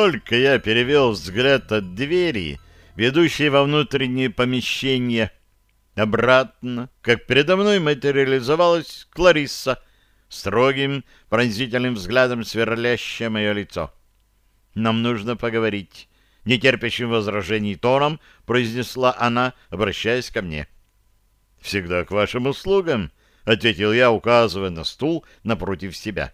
Только я перевел взгляд от двери, ведущей во внутреннее помещение, обратно, как передо мной материализовалась Кларисса, строгим, пронзительным взглядом сверлящее мое лицо. «Нам нужно поговорить», — нетерпящим возражений тоном произнесла она, обращаясь ко мне. «Всегда к вашим услугам», — ответил я, указывая на стул напротив себя.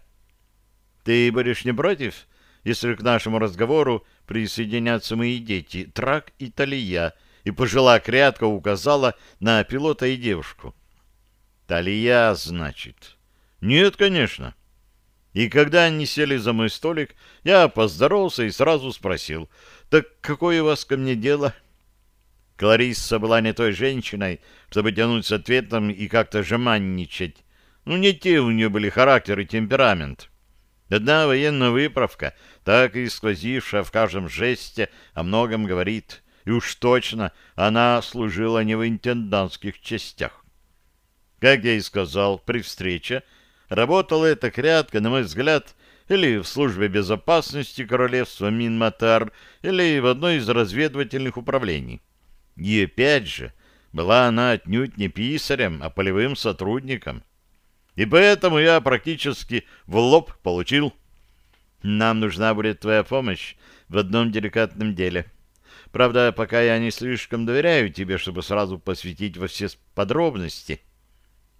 «Ты будешь не против?» Если к нашему разговору присоединятся мои дети, Трак и Талия, и пожилая крятка указала на пилота и девушку. Талия, значит. Нет, конечно. И когда они сели за мой столик, я поздоровался и сразу спросил, «Так какое у вас ко мне дело?» Кларисса была не той женщиной, чтобы тянуть с ответом и как-то жеманничать. Ну, не те у нее были характер и темперамент. Одна военная выправка, так и сквозившая в каждом жесте, о многом говорит. И уж точно она служила не в интендантских частях. Как я и сказал, при встрече работала эта крятка, на мой взгляд, или в службе безопасности королевства Минматар, или в одной из разведывательных управлений. И опять же, была она отнюдь не писарем, а полевым сотрудником. И поэтому я практически в лоб получил. Нам нужна будет твоя помощь в одном деликатном деле. Правда, пока я не слишком доверяю тебе, чтобы сразу посвятить во все подробности.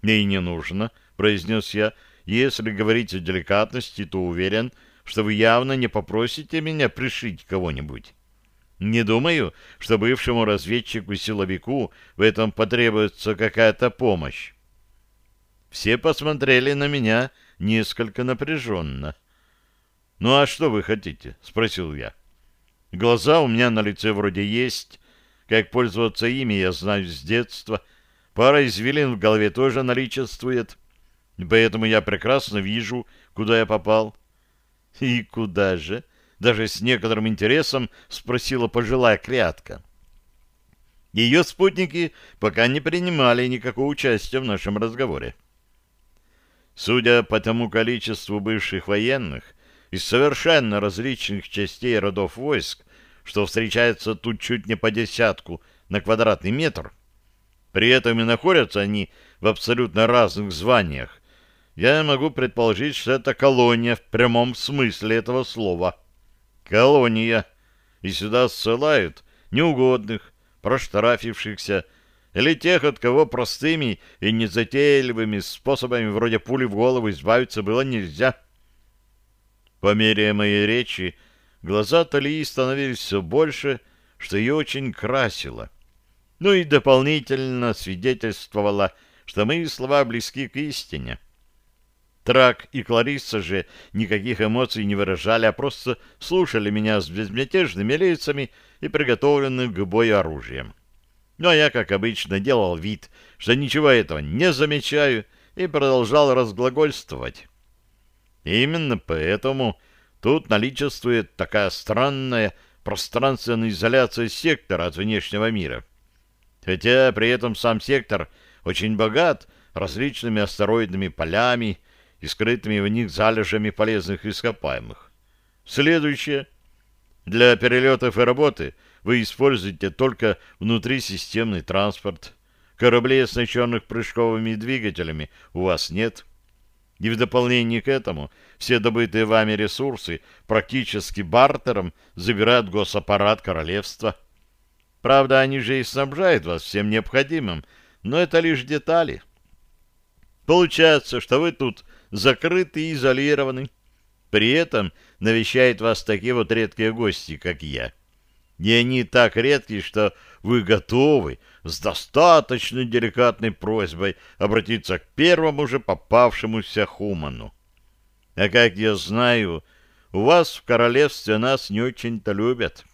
И не нужно, произнес я. Если говорить о деликатности, то уверен, что вы явно не попросите меня пришить кого-нибудь. Не думаю, что бывшему разведчику-силовику в этом потребуется какая-то помощь. Все посмотрели на меня несколько напряженно. «Ну а что вы хотите?» — спросил я. «Глаза у меня на лице вроде есть. Как пользоваться ими, я знаю с детства. Пара извилин в голове тоже наличествует. Поэтому я прекрасно вижу, куда я попал». «И куда же?» — даже с некоторым интересом спросила пожилая крятка. Ее спутники пока не принимали никакого участия в нашем разговоре. Судя по тому количеству бывших военных из совершенно различных частей родов войск, что встречается тут чуть не по десятку на квадратный метр, при этом и находятся они в абсолютно разных званиях, я могу предположить, что это колония в прямом смысле этого слова. Колония. И сюда ссылают неугодных, проштрафившихся, или тех, от кого простыми и незатейливыми способами вроде пули в голову избавиться было нельзя. По мере моей речи глаза Талии становились все больше, что ее очень красило. Ну и дополнительно свидетельствовало, что мои слова близки к истине. Трак и Кларисса же никаких эмоций не выражали, а просто слушали меня с безмятежными лицами и приготовленным к бою оружием. Но я, как обычно, делал вид, что ничего этого не замечаю, и продолжал разглагольствовать. именно поэтому тут наличествует такая странная пространственная изоляция сектора от внешнего мира. Хотя при этом сам сектор очень богат различными астероидными полями и скрытыми в них залежами полезных ископаемых. Следующее. Для перелетов и работы – вы используете только внутрисистемный транспорт. Кораблей, оснащенных прыжковыми двигателями, у вас нет. И в дополнение к этому все добытые вами ресурсы практически бартером забирает госаппарат королевства. Правда, они же и снабжают вас всем необходимым, но это лишь детали. Получается, что вы тут закрыты и изолированы. При этом навещают вас такие вот редкие гости, как я. И они так редки, что вы готовы с достаточно деликатной просьбой обратиться к первому же попавшемуся хуману. А как я знаю, у вас в королевстве нас не очень-то любят.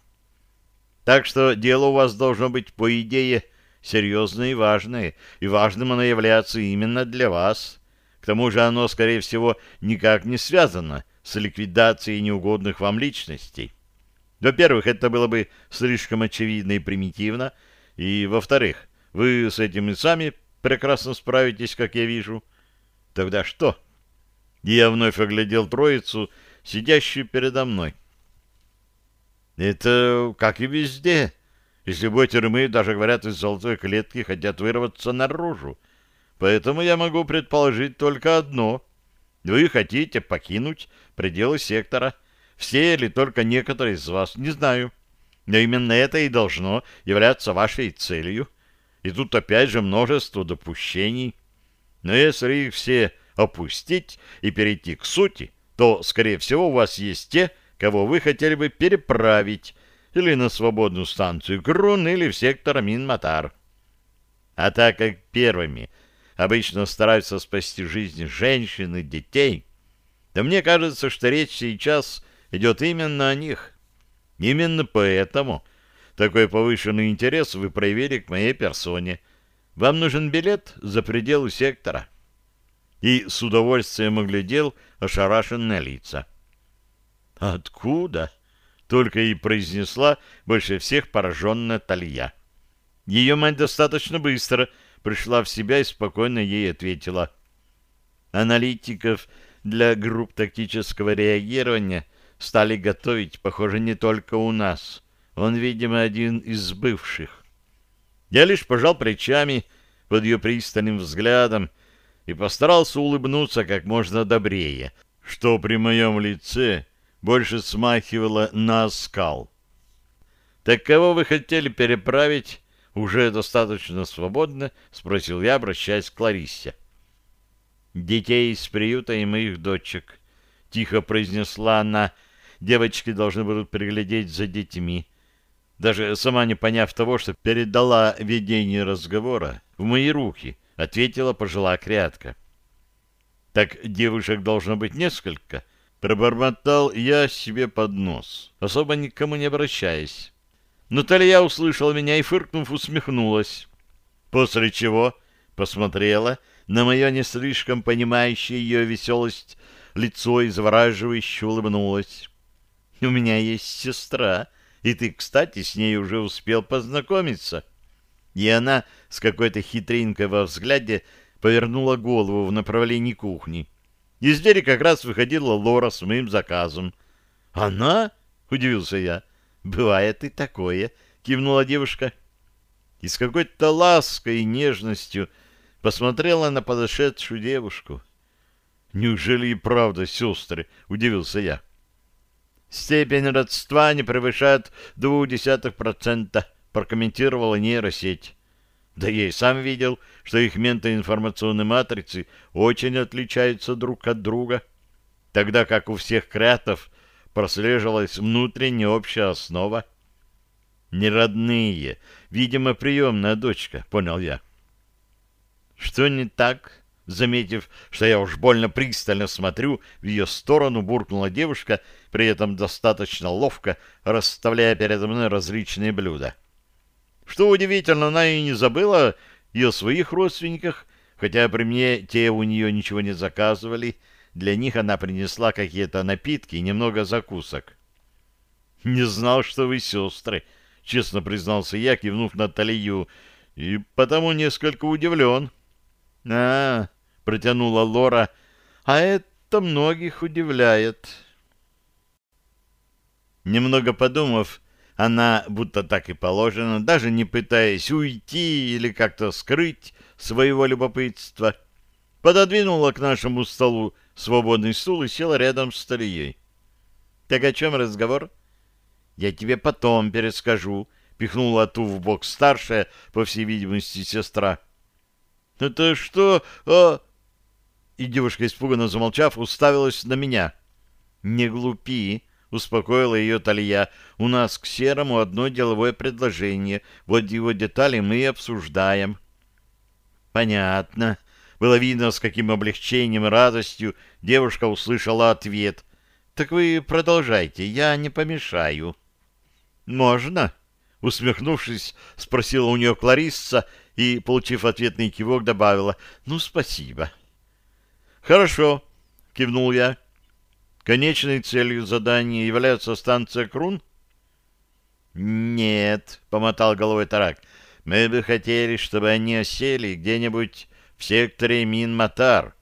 Так что дело у вас должно быть, по идее, серьезное и важное, и важным оно является именно для вас. К тому же оно, скорее всего, никак не связано с ликвидацией неугодных вам личностей. Во-первых, это было бы слишком очевидно и примитивно, и, во-вторых, вы с этим и сами прекрасно справитесь, как я вижу. Тогда что? Я вновь оглядел троицу, сидящую передо мной. Это как и везде. Если ботеры мы, даже говорят, из золотой клетки хотят вырваться наружу. Поэтому я могу предположить только одно. Вы хотите покинуть пределы сектора. Все или только некоторые из вас, не знаю. Но именно это и должно являться вашей целью. И тут опять же множество допущений. Но если их все опустить и перейти к сути, то, скорее всего, у вас есть те, кого вы хотели бы переправить или на свободную станцию Крун, или в сектор Минматар. А так как первыми обычно стараются спасти жизни женщин и детей, то мне кажется, что речь сейчас идет именно о них. Именно поэтому такой повышенный интерес вы проявили к моей персоне. Вам нужен билет за пределы сектора. И с удовольствием оглядел ошарашенные лица. «Откуда?» — только и произнесла больше всех пораженная Талья. Ее мать достаточно быстро пришла в себя и спокойно ей ответила. Аналитиков для групп тактического реагирования стали готовить, похоже, не только у нас. Он, видимо, один из бывших. Я лишь пожал плечами под ее пристальным взглядом и постарался улыбнуться как можно добрее, что при моем лице больше смахивало на скал. «Так кого вы хотели переправить?» «Уже достаточно свободно?» — спросил я, обращаясь к Клариссе. «Детей из приюта и моих дочек», — тихо произнесла она. «Девочки должны будут приглядеть за детьми». Даже сама не поняв того, что передала ведение разговора в мои руки, ответила пожилая крятка. «Так девушек должно быть несколько», — пробормотал я себе под нос, особо никому не обращаясь. Наталья услышала меня и, фыркнув, усмехнулась. После чего посмотрела на мое не слишком понимающее ее веселость лицо и завораживающе улыбнулась. «У меня есть сестра, и ты, кстати, с ней уже успел познакомиться». И она с какой-то хитринкой во взгляде повернула голову в направлении кухни. Из двери как раз выходила Лора с моим заказом. «Она?» — удивился я. «Бывает и такое», — кивнула девушка. И с какой-то лаской и нежностью посмотрела на подошедшую девушку. «Неужели и правда сестры?» — удивился я. «Степень родства не превышает двух десятых процента», — прокомментировала нейросеть. Да я и сам видел, что их ментоинформационные матрицы очень отличаются друг от друга, тогда как у всех креатов прослеживалась внутренняя общая основа. Неродные, видимо, приемная дочка, понял я. Что не так? Заметив, что я уж больно пристально смотрю, в ее сторону буркнула девушка, при этом достаточно ловко расставляя передо мной различные блюда. Что удивительно, она и не забыла и о своих родственниках, хотя при мне те у нее ничего не заказывали, для них она принесла какие-то напитки и немного закусок. «Не знал, что вы сестры», — честно признался я, кивнув на Талию, и потому несколько удивлен. «А, — протянула Лора, — а это многих удивляет». Немного подумав, она, будто так и положено, даже не пытаясь уйти или как-то скрыть своего любопытства, пододвинула к нашему столу свободный стул и села рядом с Талией. — Так о чем разговор? — Я тебе потом перескажу, — пихнула ту в бок старшая, по всей видимости, сестра. — Это что? А... И девушка, испуганно замолчав, уставилась на меня. — Не глупи, — успокоила ее Талия. — У нас к Серому одно деловое предложение. Вот его детали мы и обсуждаем. — Понятно, было видно, с каким облегчением и радостью девушка услышала ответ. «Так вы продолжайте, я не помешаю». «Можно?» — усмехнувшись, спросила у нее Кларисса и, получив ответный кивок, добавила «Ну, спасибо». «Хорошо», — кивнул я. «Конечной целью задания является станция Крун?» «Нет», — помотал головой Тарак, — «мы бы хотели, чтобы они осели где-нибудь в секторе Минматар.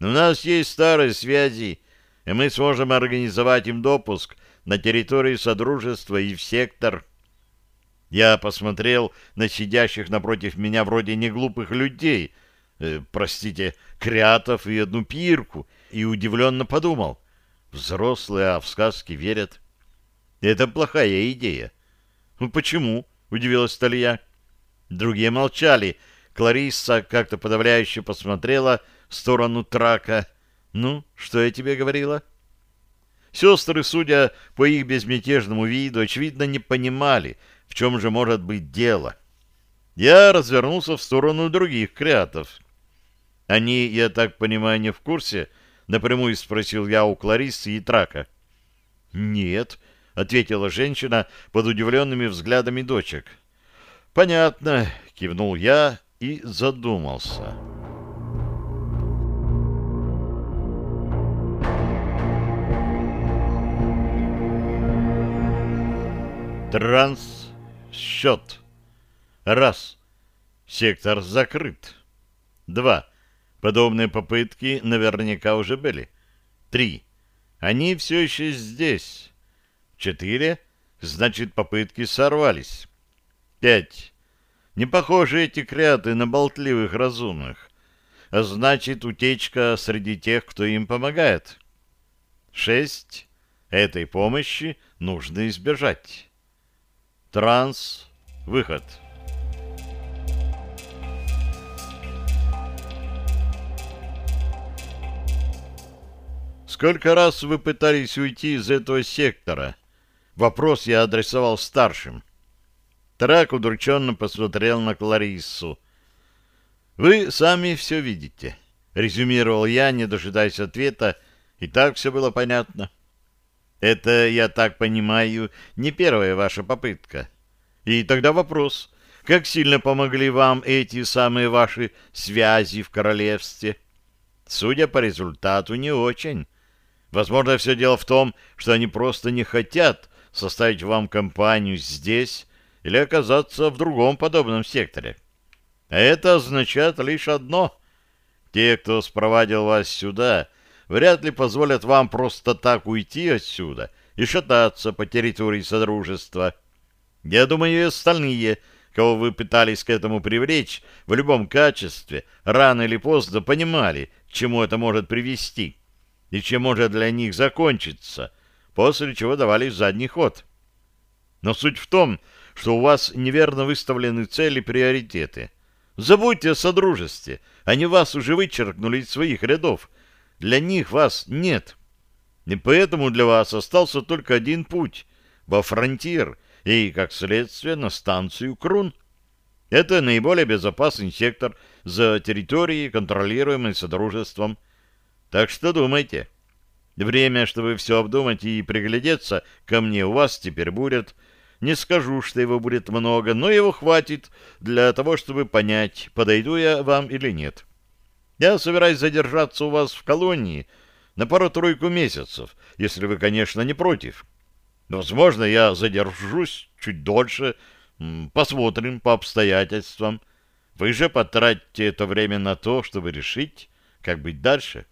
У нас есть старые связи, и мы сможем организовать им допуск на территории Содружества и в сектор. Я посмотрел на сидящих напротив меня вроде неглупых людей, э, простите, крятов и одну пирку, и удивленно подумал, взрослые а в сказки верят. Это плохая идея. Ну почему? — удивилась Талья. Другие молчали. Кларисса как-то подавляюще посмотрела в сторону трака. «Ну, что я тебе говорила?» Сестры, судя по их безмятежному виду, очевидно, не понимали, в чем же может быть дело. Я развернулся в сторону других креатов. Они, я так понимаю, не в курсе? Напрямую спросил я у Клариссы и Трака. Нет, ответила женщина под удивленными взглядами дочек. Понятно, кивнул я и задумался. Транс. Счет. Раз. Сектор закрыт. Два. Подобные попытки наверняка уже были. Три. Они все еще здесь. Четыре. Значит, попытки сорвались. Пять. Не похожи эти кряты на болтливых разумных. А значит, утечка среди тех, кто им помогает. Шесть. Этой помощи нужно избежать. Транс. Выход. Сколько раз вы пытались уйти из этого сектора? Вопрос я адресовал старшим. Трак удрученно посмотрел на Клариссу. «Вы сами все видите», — резюмировал я, не дожидаясь ответа, и так все было понятно. Это, я так понимаю, не первая ваша попытка. И тогда вопрос, как сильно помогли вам эти самые ваши связи в королевстве? Судя по результату, не очень. Возможно, все дело в том, что они просто не хотят составить вам компанию здесь или оказаться в другом подобном секторе. А это означает лишь одно. Те, кто спровадил вас сюда, вряд ли позволят вам просто так уйти отсюда и шататься по территории Содружества. Я думаю, и остальные, кого вы пытались к этому привлечь, в любом качестве, рано или поздно понимали, к чему это может привести и чем может для них закончиться, после чего давали задний ход. Но суть в том, что у вас неверно выставлены цели и приоритеты. Забудьте о Содружестве, они вас уже вычеркнули из своих рядов, для них вас нет. И поэтому для вас остался только один путь — во фронтир и, как следствие, на станцию Крун. Это наиболее безопасный сектор за территорией, контролируемой Содружеством. Так что думайте. Время, чтобы все обдумать и приглядеться ко мне, у вас теперь будет. Не скажу, что его будет много, но его хватит для того, чтобы понять, подойду я вам или нет. Я собираюсь задержаться у вас в колонии на пару-тройку месяцев, если вы, конечно, не против. Возможно, я задержусь чуть дольше. Посмотрим по обстоятельствам. Вы же потратите это время на то, чтобы решить, как быть дальше.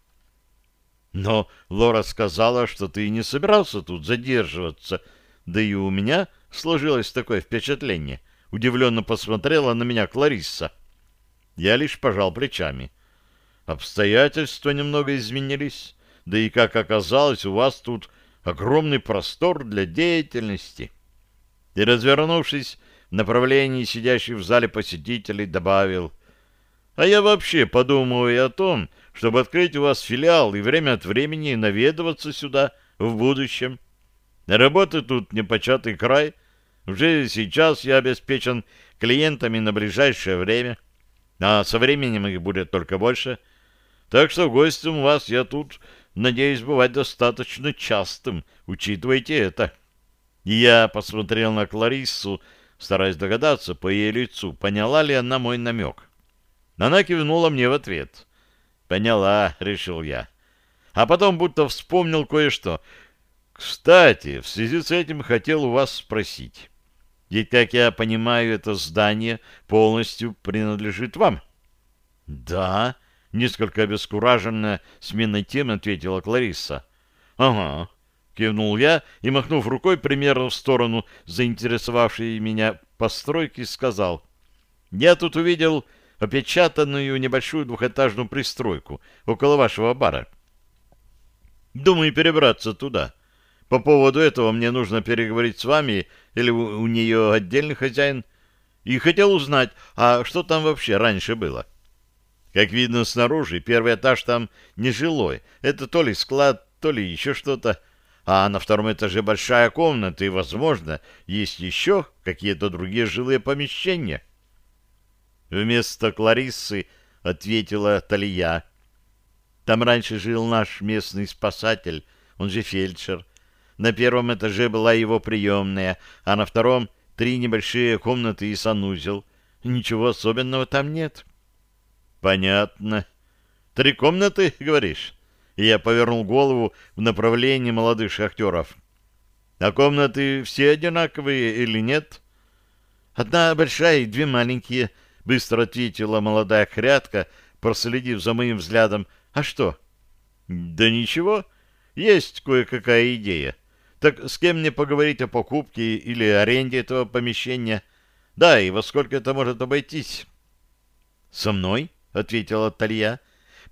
Но Лора сказала, что ты не собирался тут задерживаться. Да и у меня сложилось такое впечатление. Удивленно посмотрела на меня Кларисса. Я лишь пожал плечами. Обстоятельства немного изменились, да и, как оказалось, у вас тут огромный простор для деятельности. И, развернувшись в направлении сидящих в зале посетителей, добавил, «А я вообще подумываю о том, чтобы открыть у вас филиал и время от времени наведываться сюда в будущем. Работы тут непочатый край. Уже сейчас я обеспечен клиентами на ближайшее время, а со временем их будет только больше — так что гостем у вас я тут надеюсь бывать достаточно частым. Учитывайте это. Я посмотрел на Клариссу, стараясь догадаться по ее лицу, поняла ли она мой намек. Она кивнула мне в ответ. «Поняла», — решил я. А потом будто вспомнил кое-что. «Кстати, в связи с этим хотел у вас спросить. Ведь, как я понимаю, это здание полностью принадлежит вам?» «Да», Несколько обескураженно сменой темы ответила Кларисса. — Ага. кивнул я и, махнув рукой примерно в сторону заинтересовавшей меня постройки, сказал. «Я тут увидел опечатанную небольшую двухэтажную пристройку около вашего бара. Думаю перебраться туда. По поводу этого мне нужно переговорить с вами или у, нее отдельный хозяин. И хотел узнать, а что там вообще раньше было?» Как видно снаружи, первый этаж там нежилой. Это то ли склад, то ли еще что-то. А на втором этаже большая комната, и, возможно, есть еще какие-то другие жилые помещения. Вместо Клариссы ответила Талия. Там раньше жил наш местный спасатель, он же фельдшер. На первом этаже была его приемная, а на втором — три небольшие комнаты и санузел. Ничего особенного там нет. — Понятно. Три комнаты, говоришь? Я повернул голову в направлении молодых шахтеров. А комнаты все одинаковые или нет? Одна большая и две маленькие, быстро ответила молодая хрядка, проследив за моим взглядом. А что? Да ничего, есть кое-какая идея. Так с кем мне поговорить о покупке или аренде этого помещения? Да, и во сколько это может обойтись? Со мной? ответила Талья.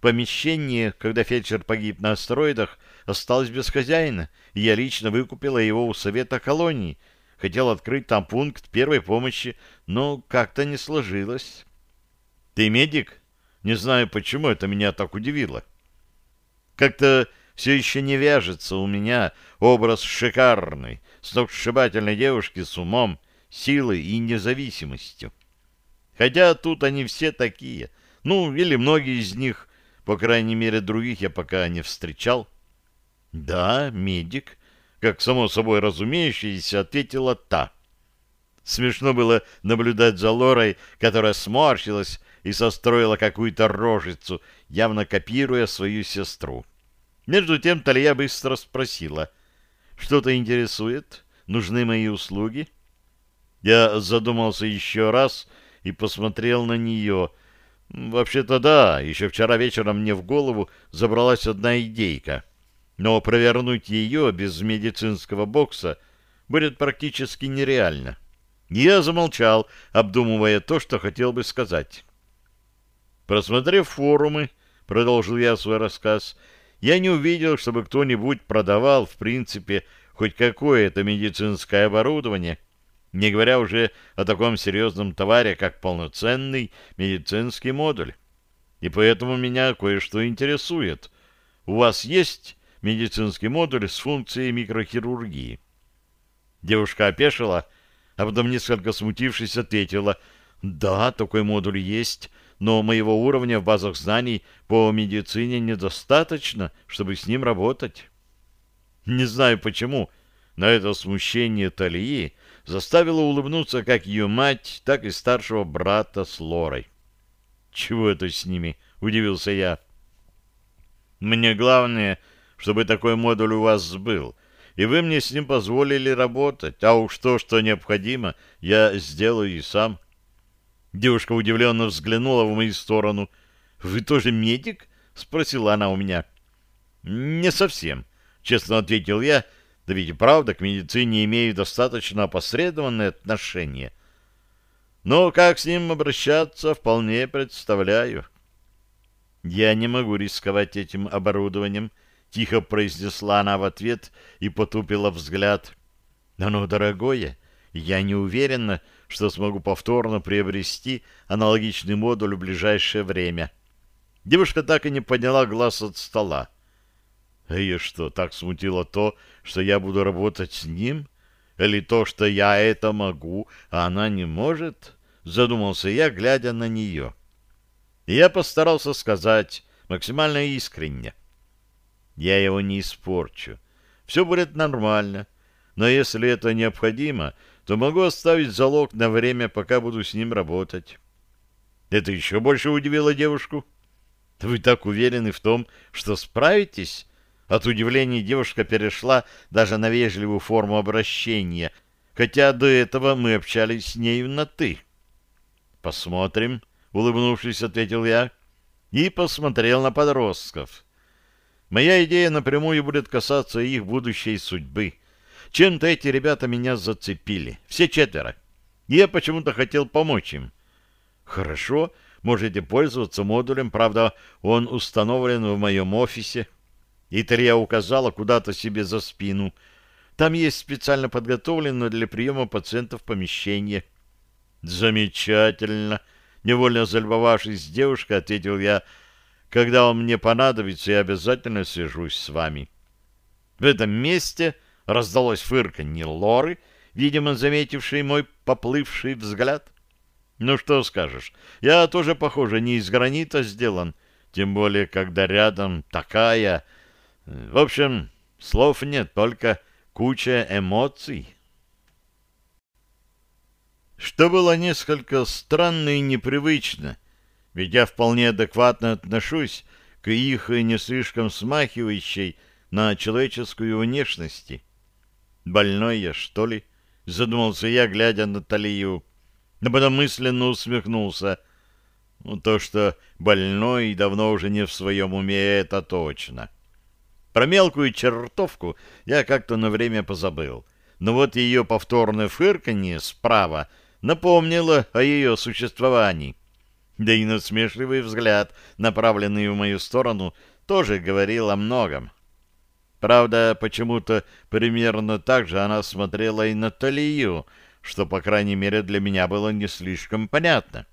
Помещение, когда фельдшер погиб на астероидах, осталось без хозяина, и я лично выкупила его у совета колонии. Хотел открыть там пункт первой помощи, но как-то не сложилось. Ты медик? Не знаю, почему это меня так удивило. Как-то все еще не вяжется у меня образ шикарной, сногсшибательной девушки с умом, силой и независимостью. Хотя тут они все такие — ну, или многие из них, по крайней мере, других я пока не встречал. Да, медик, как само собой разумеющееся, ответила та. Смешно было наблюдать за Лорой, которая сморщилась и состроила какую-то рожицу, явно копируя свою сестру. Между тем Талия быстро спросила, «Что-то интересует? Нужны мои услуги?» Я задумался еще раз и посмотрел на нее — Вообще-то да, еще вчера вечером мне в голову забралась одна идейка. Но провернуть ее без медицинского бокса будет практически нереально. Я замолчал, обдумывая то, что хотел бы сказать. Просмотрев форумы, продолжил я свой рассказ, я не увидел, чтобы кто-нибудь продавал, в принципе, хоть какое-то медицинское оборудование, не говоря уже о таком серьезном товаре, как полноценный медицинский модуль. И поэтому меня кое-что интересует. У вас есть медицинский модуль с функцией микрохирургии? Девушка опешила, а потом, несколько смутившись, ответила, «Да, такой модуль есть, но моего уровня в базах знаний по медицине недостаточно, чтобы с ним работать». Не знаю почему, но это смущение Талии заставило улыбнуться как ее мать, так и старшего брата с Лорой. «Чего это с ними?» — удивился я. «Мне главное, чтобы такой модуль у вас был, и вы мне с ним позволили работать, а уж то, что необходимо, я сделаю и сам». Девушка удивленно взглянула в мою сторону. «Вы тоже медик?» — спросила она у меня. «Не совсем», — честно ответил я, — да ведь и правда к медицине имею достаточно опосредованное отношение. Но как с ним обращаться, вполне представляю. Я не могу рисковать этим оборудованием, тихо произнесла она в ответ и потупила взгляд. Оно дорогое, я не уверена, что смогу повторно приобрести аналогичный модуль в ближайшее время. Девушка так и не подняла глаз от стола. А ее что, так смутило то, что я буду работать с ним? Или то, что я это могу, а она не может? Задумался я, глядя на нее. И я постарался сказать максимально искренне. Я его не испорчу. Все будет нормально. Но если это необходимо, то могу оставить залог на время, пока буду с ним работать. Это еще больше удивило девушку. Вы так уверены в том, что справитесь? От удивления девушка перешла даже на вежливую форму обращения, хотя до этого мы общались с нею на «ты». «Посмотрим», — улыбнувшись, ответил я, и посмотрел на подростков. Моя идея напрямую будет касаться их будущей судьбы. Чем-то эти ребята меня зацепили. Все четверо. Я почему-то хотел помочь им. Хорошо, можете пользоваться модулем, правда, он установлен в моем офисе. Итария указала куда-то себе за спину. Там есть специально подготовленное для приема пациентов помещение. Замечательно. Невольно залюбовавшись девушкой, ответил я, когда он мне понадобится, я обязательно свяжусь с вами. В этом месте раздалось фырканье Лоры, видимо, заметивший мой поплывший взгляд. Ну что скажешь, я тоже, похоже, не из гранита сделан, тем более, когда рядом такая... В общем, слов нет, только куча эмоций. Что было несколько странно и непривычно, ведь я вполне адекватно отношусь к их не слишком смахивающей на человеческую внешности. Больной я, что ли? Задумался я, глядя на Талию. Но потом мысленно усмехнулся. Ну, то, что больной и давно уже не в своем уме, это точно. Про мелкую чертовку я как-то на время позабыл. Но вот ее повторное фырканье справа напомнило о ее существовании. Да и насмешливый взгляд, направленный в мою сторону, тоже говорил о многом. Правда, почему-то примерно так же она смотрела и на Талию, что, по крайней мере, для меня было не слишком понятно.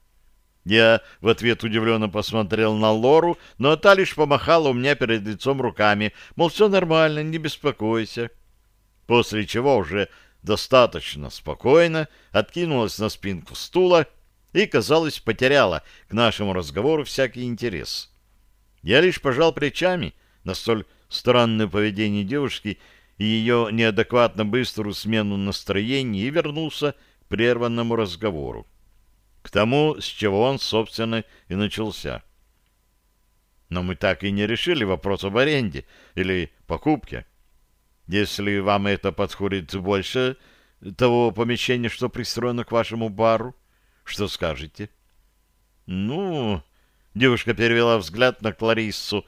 Я в ответ удивленно посмотрел на Лору, но та лишь помахала у меня перед лицом руками, мол, все нормально, не беспокойся. После чего уже достаточно спокойно откинулась на спинку стула и, казалось, потеряла к нашему разговору всякий интерес. Я лишь пожал плечами на столь странное поведение девушки и ее неадекватно быструю смену настроения и вернулся к прерванному разговору. К тому, с чего он, собственно, и начался. Но мы так и не решили вопрос об аренде или покупке. Если вам это подходит больше того помещения, что пристроено к вашему бару, что скажете? Ну, девушка перевела взгляд на Клариссу,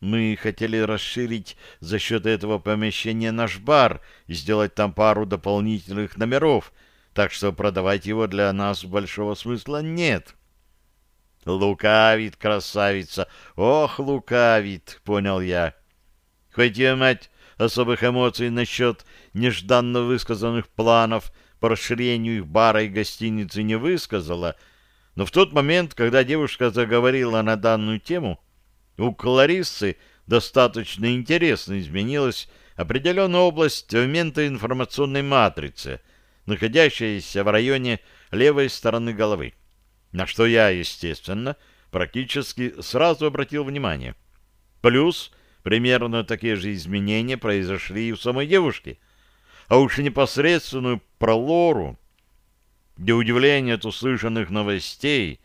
мы хотели расширить за счет этого помещения наш бар и сделать там пару дополнительных номеров, так что продавать его для нас большого смысла нет. Лукавит, красавица, ох, лукавит, понял я. Хоть я, мать, особых эмоций насчет нежданно высказанных планов по расширению их бара и гостиницы не высказала, но в тот момент, когда девушка заговорила на данную тему, у Клариссы достаточно интересно изменилась определенная область момента информационной матрицы, находящаяся в районе левой стороны головы, на что я, естественно, практически сразу обратил внимание. Плюс примерно такие же изменения произошли и у самой девушки. А уж непосредственную про Лору, для удивления от услышанных новостей,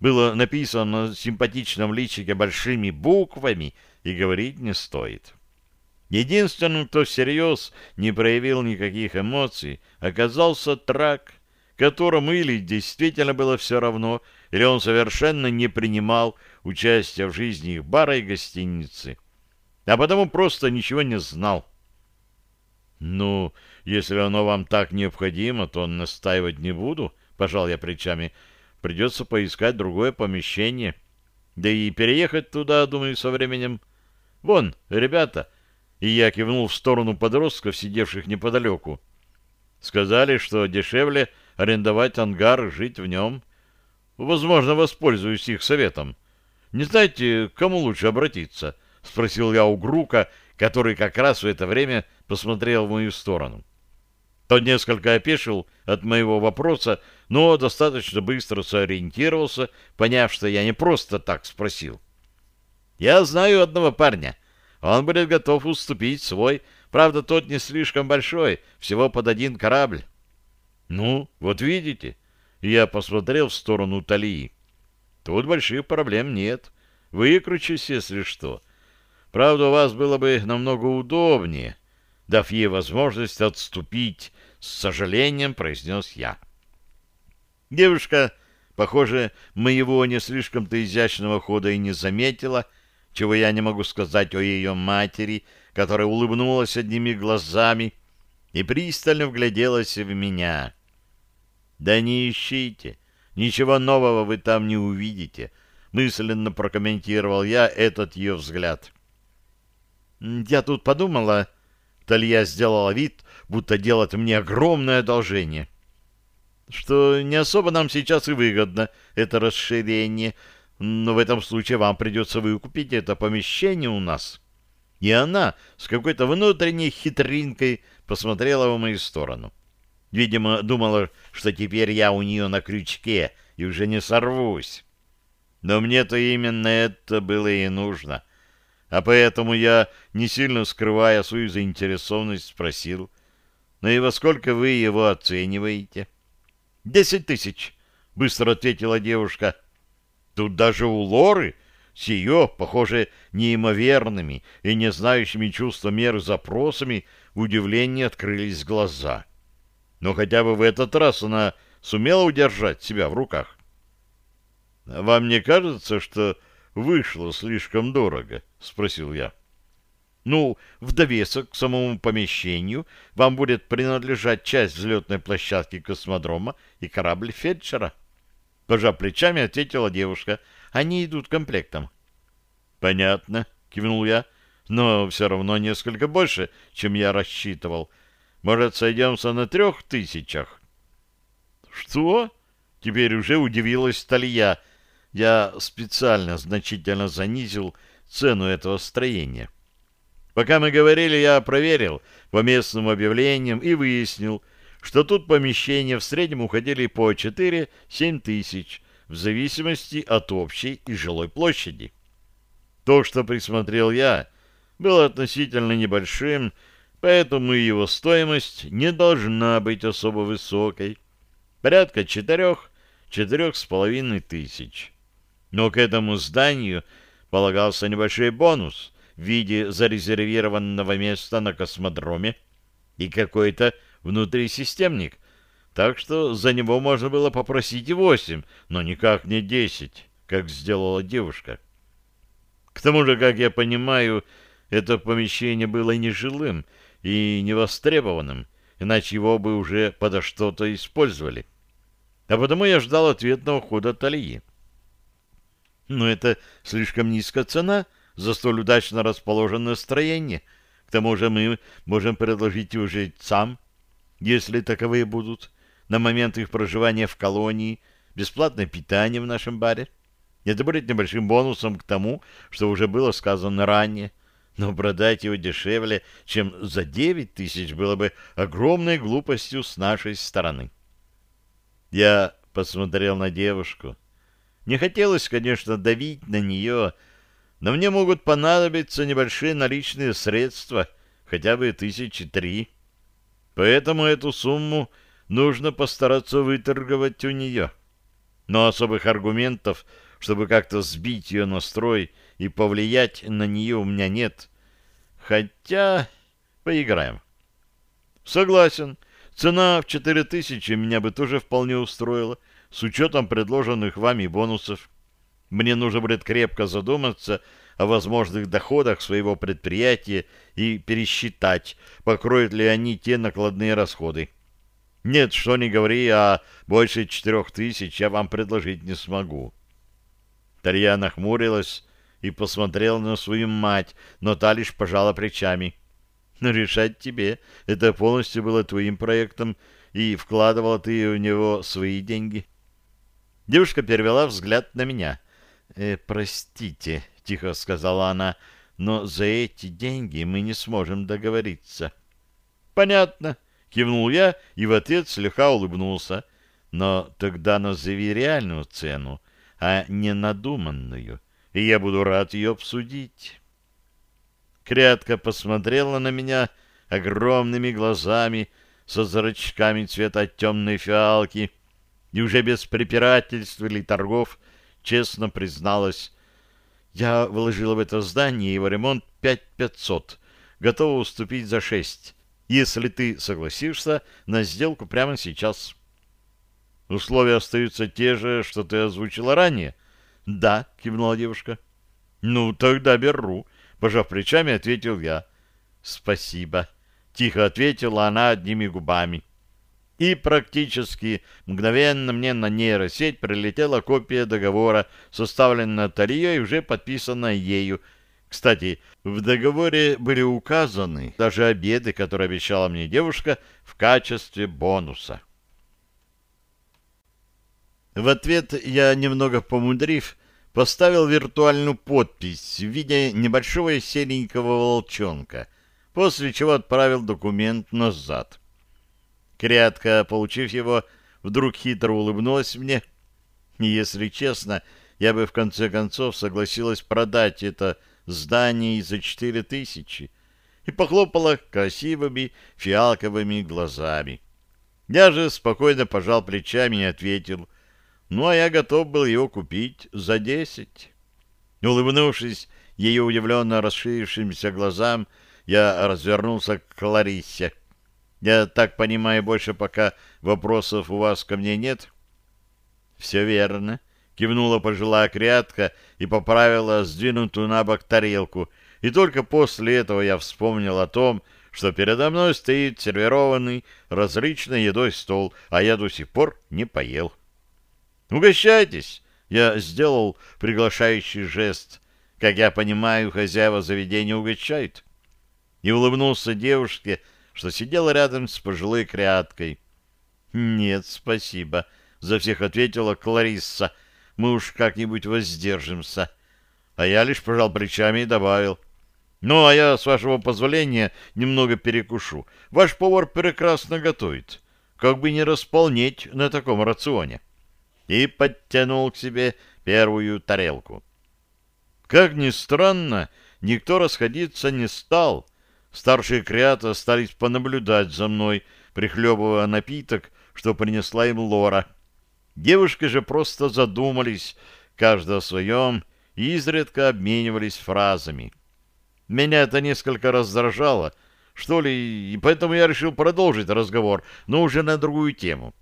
было написано на симпатичном личике большими буквами и говорить не стоит. Единственным, кто всерьез не проявил никаких эмоций, оказался Трак, которому или действительно было все равно, или он совершенно не принимал участия в жизни их бара и гостиницы, а потому просто ничего не знал. «Ну, если оно вам так необходимо, то настаивать не буду», — пожал я плечами, — Придется поискать другое помещение. Да и переехать туда, думаю, со временем. Вон, ребята. И я кивнул в сторону подростков, сидевших неподалеку. Сказали, что дешевле арендовать ангар и жить в нем. Возможно, воспользуюсь их советом. Не знаете, к кому лучше обратиться? Спросил я у Грука, который как раз в это время посмотрел в мою сторону. Тот несколько опешил от моего вопроса, но достаточно быстро сориентировался, поняв, что я не просто так спросил. «Я знаю одного парня. Он будет готов уступить свой. Правда, тот не слишком большой, всего под один корабль». «Ну, вот видите». Я посмотрел в сторону Талии. «Тут больших проблем нет. Выкручусь, если что. Правда, у вас было бы намного удобнее» дав ей возможность отступить, с сожалением произнес я. Девушка, похоже, моего не слишком-то изящного хода и не заметила, чего я не могу сказать о ее матери, которая улыбнулась одними глазами и пристально вгляделась в меня. «Да не ищите, ничего нового вы там не увидите», — мысленно прокомментировал я этот ее взгляд. «Я тут подумала...» Талья сделала вид, будто делает мне огромное одолжение. «Что не особо нам сейчас и выгодно это расширение, но в этом случае вам придется выкупить это помещение у нас». И она с какой-то внутренней хитринкой посмотрела в мою сторону. Видимо, думала, что теперь я у нее на крючке и уже не сорвусь. Но мне-то именно это было и нужно. А поэтому я, не сильно скрывая свою заинтересованность, спросил, «Ну и во сколько вы его оцениваете?» «Десять тысяч», — быстро ответила девушка. «Тут даже у Лоры с ее, похоже, неимоверными и не знающими чувства меры запросами в удивлении открылись глаза. Но хотя бы в этот раз она сумела удержать себя в руках. «Вам не кажется, что вышло слишком дорого?» — спросил я. «Ну, в довесок к самому помещению вам будет принадлежать часть взлетной площадки космодрома и корабль фельдшера». Пожав плечами, ответила девушка — они идут комплектом. — Понятно, — кивнул я, — но все равно несколько больше, чем я рассчитывал. Может, сойдемся на трех тысячах? — Что? — теперь уже удивилась Талья. Я специально значительно занизил цену этого строения. Пока мы говорили, я проверил по местным объявлениям и выяснил, что тут помещения в среднем уходили по 4-7 тысяч, в зависимости от общей и жилой площади. То, что присмотрел я, было относительно небольшим, поэтому его стоимость не должна быть особо высокой. Порядка четырех, четырех с половиной тысяч. Но к этому зданию полагался небольшой бонус в виде зарезервированного места на космодроме и какой-то внутрисистемник, так что за него можно было попросить и восемь, но никак не десять, как сделала девушка. К тому же, как я понимаю, это помещение было нежилым и невостребованным, иначе его бы уже подо что-то использовали. А потому я ждал ответного хода Талии. Но это слишком низкая цена за столь удачно расположенное строение. К тому же мы можем предложить его жить сам, если таковые будут на момент их проживания в колонии, бесплатное питание в нашем баре. Это будет небольшим бонусом к тому, что уже было сказано ранее. Но продать его дешевле, чем за девять тысяч, было бы огромной глупостью с нашей стороны. Я посмотрел на девушку. Не хотелось, конечно, давить на нее, но мне могут понадобиться небольшие наличные средства, хотя бы тысячи три. Поэтому эту сумму нужно постараться выторговать у нее. Но особых аргументов, чтобы как-то сбить ее настрой и повлиять на нее у меня нет. Хотя... поиграем. Согласен. Цена в четыре тысячи меня бы тоже вполне устроила, с учетом предложенных вами бонусов. Мне нужно будет крепко задуматься о возможных доходах своего предприятия и пересчитать, покроют ли они те накладные расходы. Нет, что не говори, а больше четырех тысяч я вам предложить не смогу. Тарья нахмурилась и посмотрела на свою мать, но та лишь пожала плечами. Но решать тебе. Это полностью было твоим проектом, и вкладывала ты в него свои деньги. Девушка перевела взгляд на меня. «Э, «Простите», — тихо сказала она, — «но за эти деньги мы не сможем договориться». «Понятно», Кивнул я и в ответ слегка улыбнулся. Но тогда назови реальную цену, а не надуманную, и я буду рад ее обсудить. Крятка посмотрела на меня огромными глазами со зрачками цвета темной фиалки и уже без препирательств или торгов честно призналась, я вложила в это здание его ремонт пять пятьсот, готова уступить за шесть если ты согласишься на сделку прямо сейчас. Условия остаются те же, что ты озвучила ранее. Да, кивнула девушка. Ну, тогда беру, пожав плечами, ответил я. Спасибо, тихо ответила она одними губами. И практически мгновенно мне на нейросеть прилетела копия договора, составленная Нотарией и уже подписанная ею. Кстати, в договоре были указаны даже обеды, которые обещала мне девушка в качестве бонуса. В ответ я, немного помудрив, поставил виртуальную подпись в виде небольшого серенького волчонка, после чего отправил документ назад. Крятка, получив его, вдруг хитро улыбнулась мне. И, если честно, я бы в конце концов согласилась продать это здание за четыре тысячи и похлопала красивыми фиалковыми глазами. Я же спокойно пожал плечами и ответил — ну, а я готов был его купить за десять. Улыбнувшись ее удивленно расширившимся глазам, я развернулся к Ларисе. «Я так понимаю, больше пока вопросов у вас ко мне нет?» «Все верно», — кивнула пожилая крятка и поправила сдвинутую на бок тарелку. И только после этого я вспомнил о том, что передо мной стоит сервированный различной едой стол, а я до сих пор не поел. «Угощайтесь!» Я сделал приглашающий жест. Как я понимаю, хозяева заведения угощают. И улыбнулся девушке, что сидела рядом с пожилой кряткой. «Нет, спасибо», — за всех ответила Кларисса. «Мы уж как-нибудь воздержимся». А я лишь пожал плечами и добавил. «Ну, а я, с вашего позволения, немного перекушу. Ваш повар прекрасно готовит. Как бы не располнеть на таком рационе» и подтянул к себе первую тарелку. Как ни странно, никто расходиться не стал. Старшие крята остались понаблюдать за мной, прихлебывая напиток, что принесла им Лора. Девушки же просто задумались, каждый о своем, и изредка обменивались фразами. Меня это несколько раздражало, что ли, и поэтому я решил продолжить разговор, но уже на другую тему.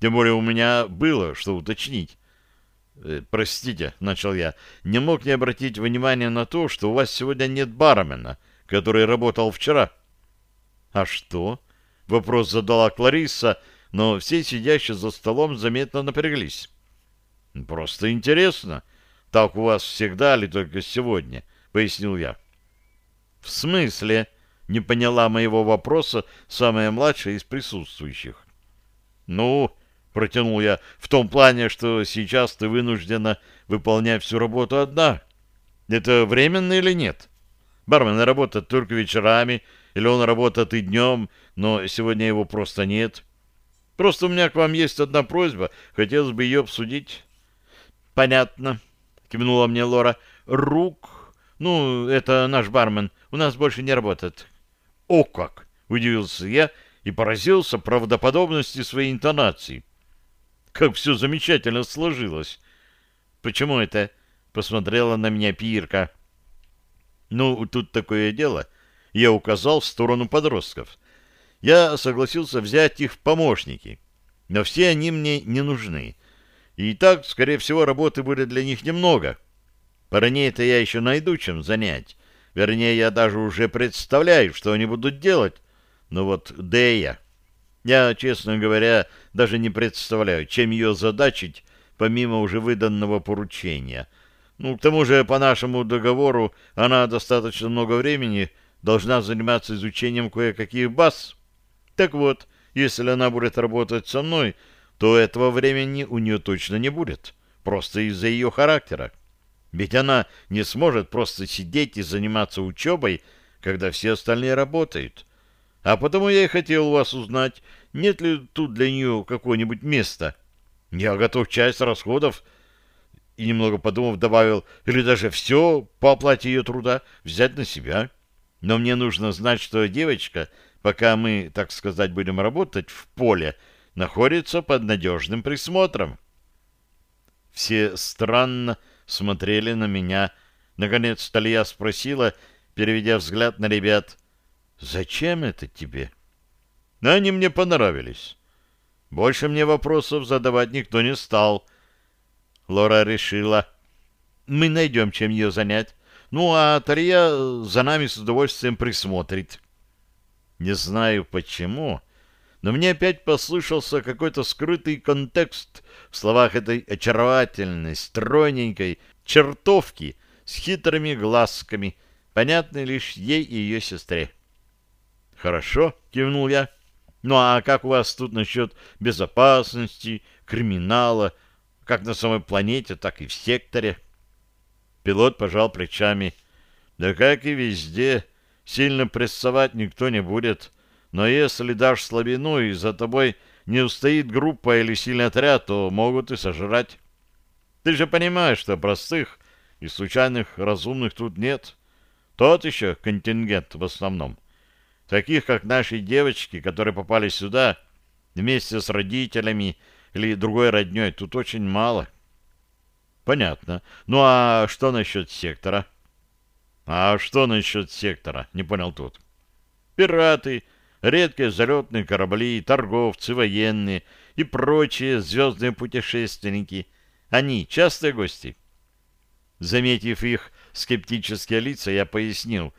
Тем более у меня было что уточнить. Э, «Простите», — начал я, — «не мог не обратить внимания на то, что у вас сегодня нет бармена, который работал вчера». «А что?» — вопрос задала Клариса, но все сидящие за столом заметно напряглись. «Просто интересно. Так у вас всегда или только сегодня?» — пояснил я. «В смысле?» — не поняла моего вопроса самая младшая из присутствующих. «Ну, Протянул я в том плане, что сейчас ты вынуждена выполнять всю работу одна. Это временно или нет? Бармен работает только вечерами, или он работает и днем, но сегодня его просто нет. Просто у меня к вам есть одна просьба, хотелось бы ее обсудить. — Понятно, — кивнула мне Лора. — Рук, ну, это наш бармен, у нас больше не работает. — О как! — удивился я и поразился правдоподобности своей интонации. — как все замечательно сложилось. Почему это? Посмотрела на меня Пирка. Ну, тут такое дело. Я указал в сторону подростков. Я согласился взять их в помощники. Но все они мне не нужны. И так, скорее всего, работы будет для них немного. Парней-то я еще найду чем занять. Вернее, я даже уже представляю, что они будут делать. Но вот Дэя... Я, честно говоря, даже не представляю, чем ее задачить, помимо уже выданного поручения. Ну, к тому же, по нашему договору, она достаточно много времени должна заниматься изучением кое-каких баз. Так вот, если она будет работать со мной, то этого времени у нее точно не будет, просто из-за ее характера. Ведь она не сможет просто сидеть и заниматься учебой, когда все остальные работают. А потому я и хотел у вас узнать, нет ли тут для нее какого-нибудь места. Я готов часть расходов, и немного подумав, добавил, или даже все по оплате ее труда взять на себя. Но мне нужно знать, что девочка, пока мы, так сказать, будем работать в поле, находится под надежным присмотром. Все странно смотрели на меня. Наконец Талия спросила, переведя взгляд на ребят, «Зачем это тебе?» Они мне понравились. Больше мне вопросов задавать никто не стал. Лора решила. мы найдем, чем ее занять. Ну, а Тарья за нами с удовольствием присмотрит. Не знаю почему, но мне опять послышался какой-то скрытый контекст в словах этой очаровательной, стройненькой чертовки с хитрыми глазками, понятной лишь ей и ее сестре. «Хорошо», — кивнул я. «Ну а как у вас тут насчет безопасности, криминала, как на самой планете, так и в секторе?» Пилот пожал плечами. «Да как и везде, сильно прессовать никто не будет, но если дашь слабину и за тобой не устоит группа или сильный отряд, то могут и сожрать. Ты же понимаешь, что простых и случайных разумных тут нет. Тот еще контингент в основном. Таких, как наши девочки, которые попали сюда вместе с родителями или другой родней, тут очень мало». Понятно. Ну а что насчет сектора? А что насчет сектора? Не понял тот. Пираты, редкие залетные корабли, торговцы, военные и прочие звездные путешественники. Они частые гости. Заметив их скептические лица, я пояснил.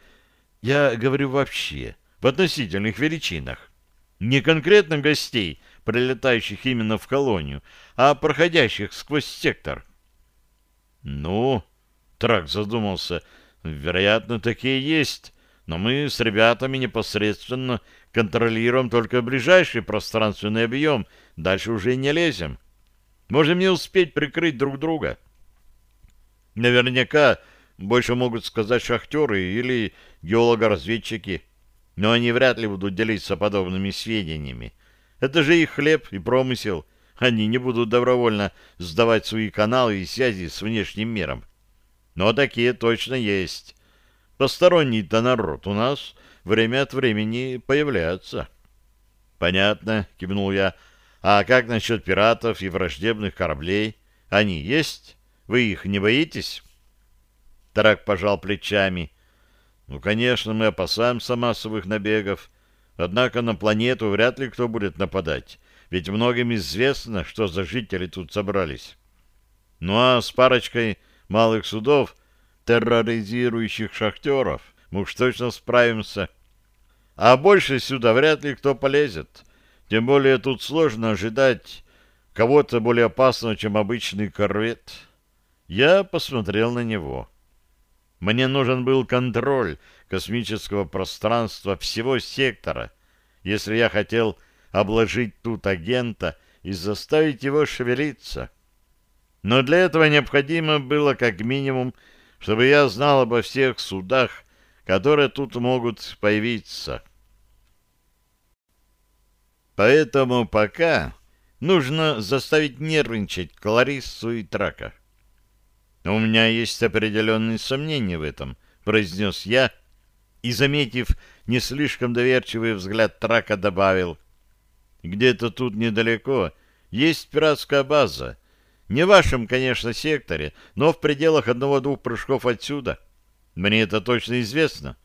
Я говорю вообще, в относительных величинах. Не конкретно гостей, прилетающих именно в колонию, а проходящих сквозь сектор. «Ну?» — Трак задумался. «Вероятно, такие есть, но мы с ребятами непосредственно контролируем только ближайший пространственный объем, дальше уже не лезем. Можем не успеть прикрыть друг друга». Наверняка больше могут сказать шахтеры или геологоразведчики, но они вряд ли будут делиться подобными сведениями. Это же их хлеб и промысел — они не будут добровольно сдавать свои каналы и связи с внешним миром. Но такие точно есть. Посторонний-то народ у нас время от времени появляется. Понятно, кивнул я. А как насчет пиратов и враждебных кораблей? Они есть? Вы их не боитесь? Тарак пожал плечами. Ну, конечно, мы опасаемся массовых набегов. Однако на планету вряд ли кто будет нападать ведь многим известно, что за жители тут собрались. Ну а с парочкой малых судов, терроризирующих шахтеров, мы уж точно справимся. А больше сюда вряд ли кто полезет. Тем более тут сложно ожидать кого-то более опасного, чем обычный корвет. Я посмотрел на него. Мне нужен был контроль космического пространства всего сектора, если я хотел обложить тут агента и заставить его шевелиться. Но для этого необходимо было как минимум, чтобы я знал обо всех судах, которые тут могут появиться. Поэтому пока нужно заставить нервничать Клариссу и Трака. «У меня есть определенные сомнения в этом», — произнес я, и, заметив не слишком доверчивый взгляд Трака, добавил, где-то тут недалеко есть пиратская база. Не в вашем, конечно, секторе, но в пределах одного-двух прыжков отсюда. Мне это точно известно.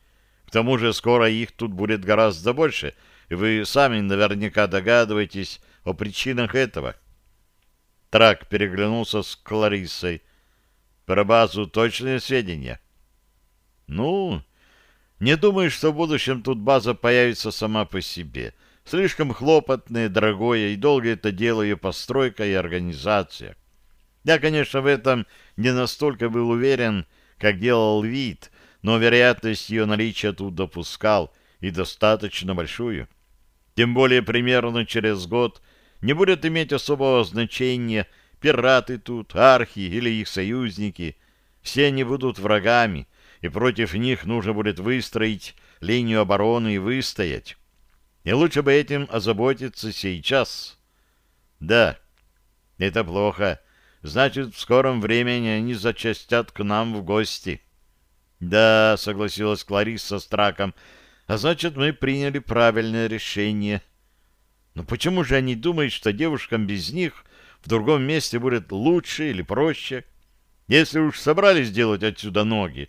К тому же скоро их тут будет гораздо больше, и вы сами наверняка догадываетесь о причинах этого. Трак переглянулся с Клариссой. Про базу точные сведения? Ну, не думаю, что в будущем тут база появится сама по себе — Слишком хлопотное, дорогое и долго это дело ее постройка и организация. Я, конечно, в этом не настолько был уверен, как делал вид, но вероятность ее наличия тут допускал, и достаточно большую. Тем более примерно через год не будет иметь особого значения пираты тут, архи или их союзники. Все они будут врагами, и против них нужно будет выстроить линию обороны и выстоять. И лучше бы этим озаботиться сейчас. Да, это плохо. Значит, в скором времени они зачастят к нам в гости. Да, согласилась Кларисса с Траком. А значит, мы приняли правильное решение. Но почему же они думают, что девушкам без них в другом месте будет лучше или проще? Если уж собрались делать отсюда ноги,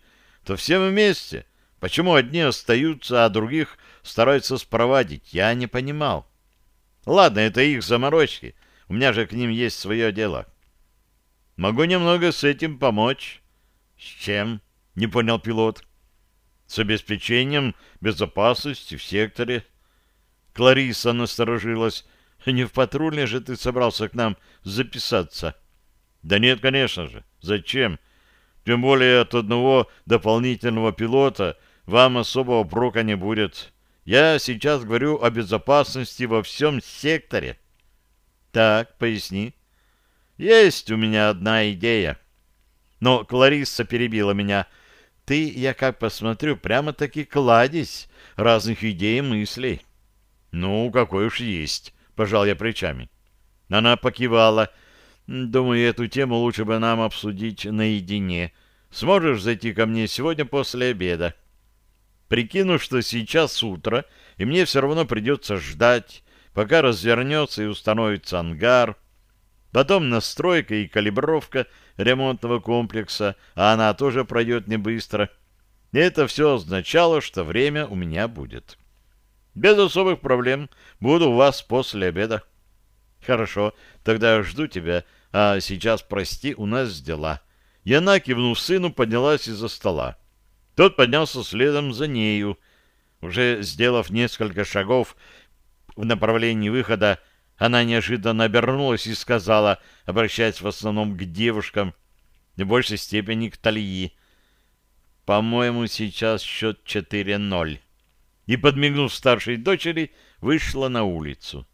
то все вместе. Почему одни остаются, а других стараются спровадить, я не понимал. Ладно, это их заморочки. У меня же к ним есть свое дело. Могу немного с этим помочь. С чем? Не понял пилот. С обеспечением безопасности в секторе. Клариса насторожилась. Не в патрульне же ты собрался к нам записаться? Да нет, конечно же. Зачем? Тем более от одного дополнительного пилота вам особого прока не будет. Я сейчас говорю о безопасности во всем секторе. Так, поясни. Есть у меня одна идея. Но Кларисса перебила меня. Ты, я как посмотрю, прямо-таки кладезь разных идей и мыслей. Ну, какой уж есть, пожал я плечами. Она покивала. Думаю, эту тему лучше бы нам обсудить наедине. Сможешь зайти ко мне сегодня после обеда? Прикину, что сейчас утро, и мне все равно придется ждать, пока развернется и установится ангар. Потом настройка и калибровка ремонтного комплекса, а она тоже пройдет не быстро. Это все означало, что время у меня будет. Без особых проблем буду у вас после обеда. Хорошо, тогда жду тебя, а сейчас, прости, у нас дела. Яна, кивнув сыну, поднялась из-за стола. Тот поднялся следом за нею. Уже сделав несколько шагов в направлении выхода, она неожиданно обернулась и сказала, обращаясь в основном к девушкам, в большей степени к Талии, «По-моему, сейчас счет 4-0». И, подмигнув старшей дочери, вышла на улицу.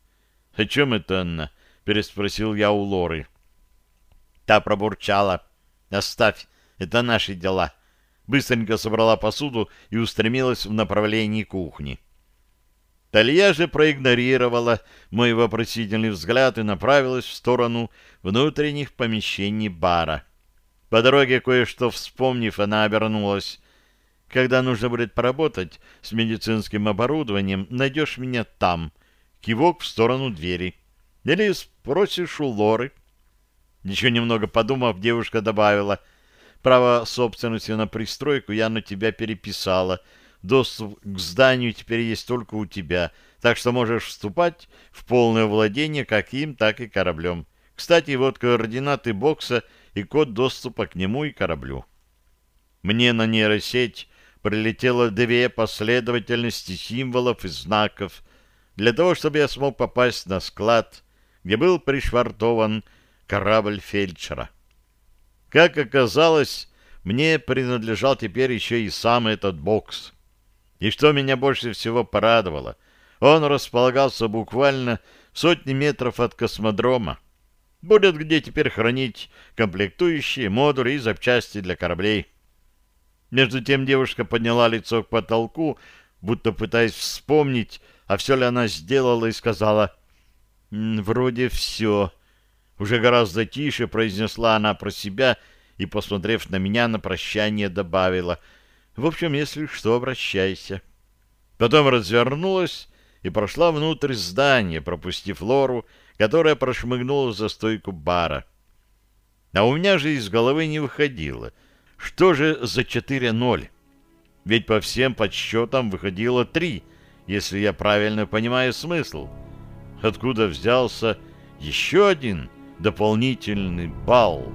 «О чем это она?» — переспросил я у Лоры. Та пробурчала. «Оставь, это наши дела». Быстренько собрала посуду и устремилась в направлении кухни. Талья же проигнорировала мой вопросительный взгляд и направилась в сторону внутренних помещений бара. По дороге кое-что вспомнив, она обернулась. «Когда нужно будет поработать с медицинским оборудованием, найдешь меня там». Кивок в сторону двери. «Или спросишь у Лоры». Еще немного подумав, девушка добавила, «Право собственности на пристройку я на тебя переписала. Доступ к зданию теперь есть только у тебя, так что можешь вступать в полное владение каким, так и кораблем. Кстати, вот координаты бокса и код доступа к нему и кораблю». Мне на нейросеть прилетело две последовательности символов и знаков для того, чтобы я смог попасть на склад, где был пришвартован корабль фельдшера. Как оказалось, мне принадлежал теперь еще и сам этот бокс. И что меня больше всего порадовало, он располагался буквально сотни метров от космодрома. Будет где теперь хранить комплектующие, модули и запчасти для кораблей. Между тем девушка подняла лицо к потолку, будто пытаясь вспомнить, а все ли она сделала, и сказала, «Вроде все». Уже гораздо тише произнесла она про себя и, посмотрев на меня, на прощание добавила. В общем, если что, обращайся. Потом развернулась и прошла внутрь здания, пропустив Лору, которая прошмыгнула за стойку бара. А у меня же из головы не выходило. Что же за 4-0? Ведь по всем подсчетам выходило 3, если я правильно понимаю смысл. Откуда взялся еще один дополнительный балл.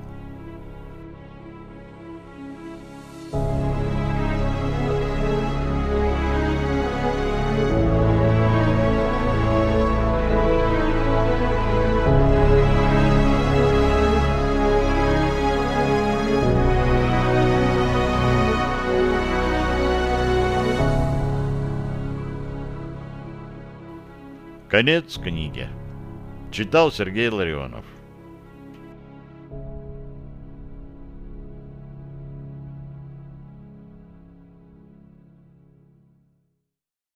Конец книги. Читал Сергей Ларионов.